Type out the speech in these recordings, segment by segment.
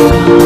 Amen.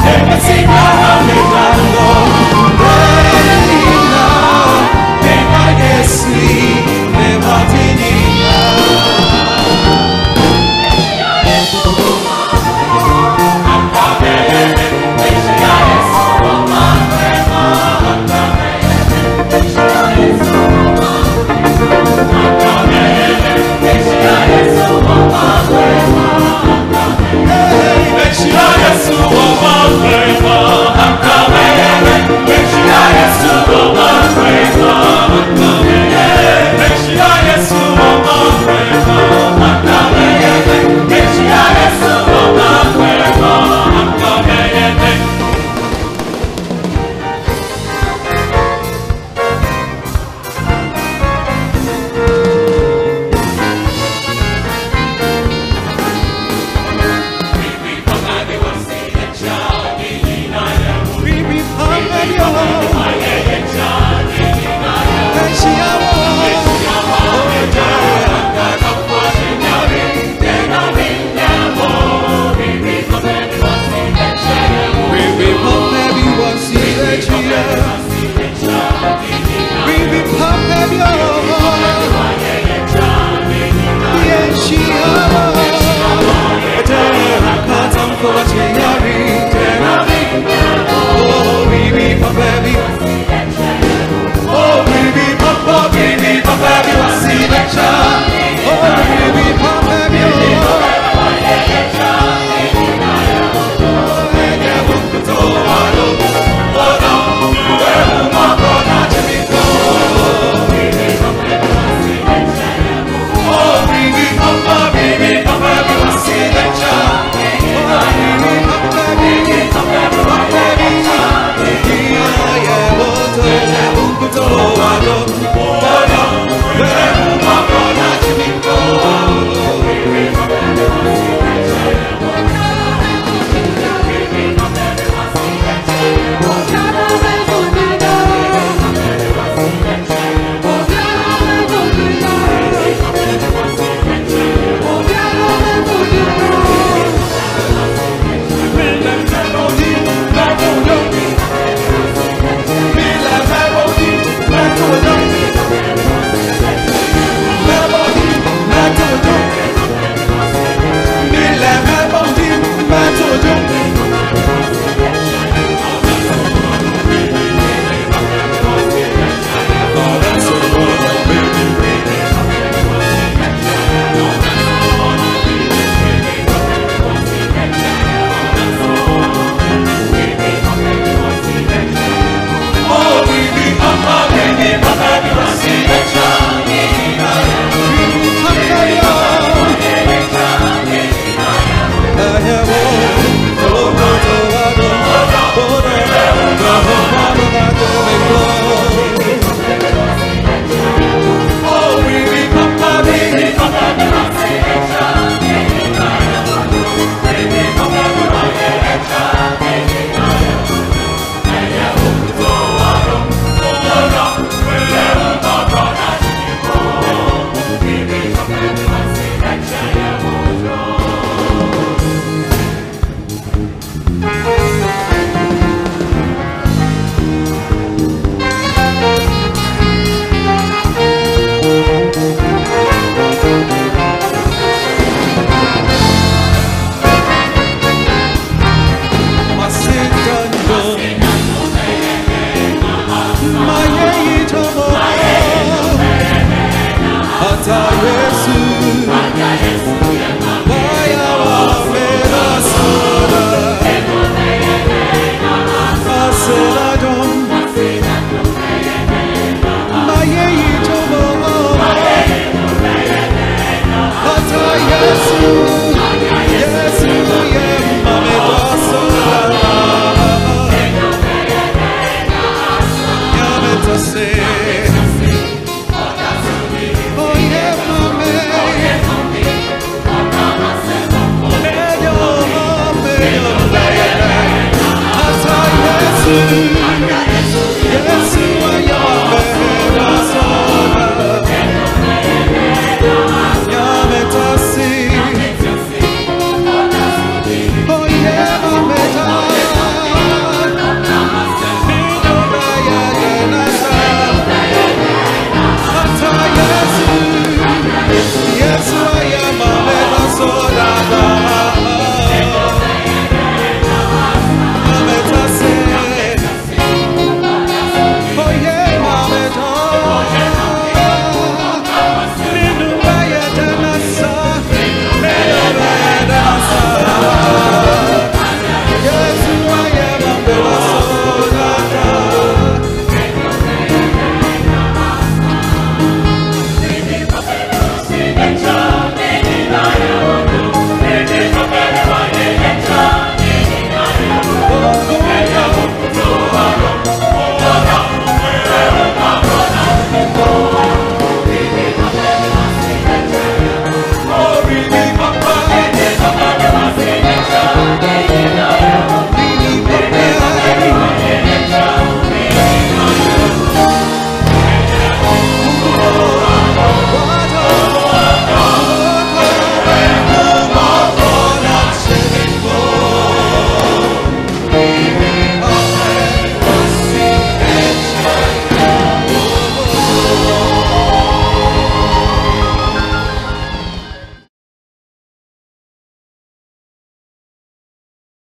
Never